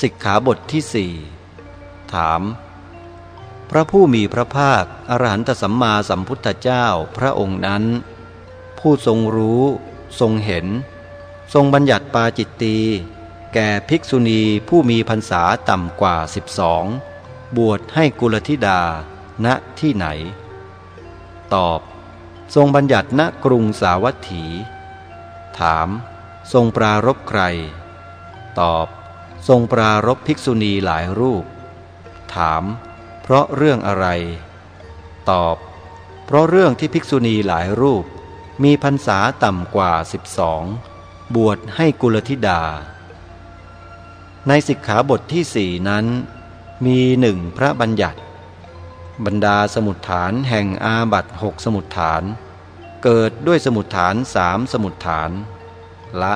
สิกขาบทที่สี่ถาม พระผู้มีพระภาคอรหันตสัมมาสัมพุทธเจ้าพระองค์นั้น ผู้ทรงรู้ ทรงเห็น ทรงบัญญัติปาจิตตี แก่ภิกษุณีผู้มีพรรษาต่ำกว่าสิบสองบวชให้กุลธิดา ณที่ไหน ตอบ ทรงบัญญัติณกรุงสาวัตถี ถาม ทรงปรารบใคร ตอบ ทรงปรารบภิกษุณีหลายรูป ถาม เพราะเรื่องอะไร ตอบ เพราะเรื่องที่ภิกษุณีหลายรูป มีพรรษาต่ำกว่าสิบสองบวชให้กุลธิดา ในสิกขาบทที่สี่นั้น มีหนึ่งพระบัญญัติ บรรดาสมุดฐานแห่งอาบัตหกสมุดฐาน เกิดด้วยสมุดฐานสามสมุดฐาน ละ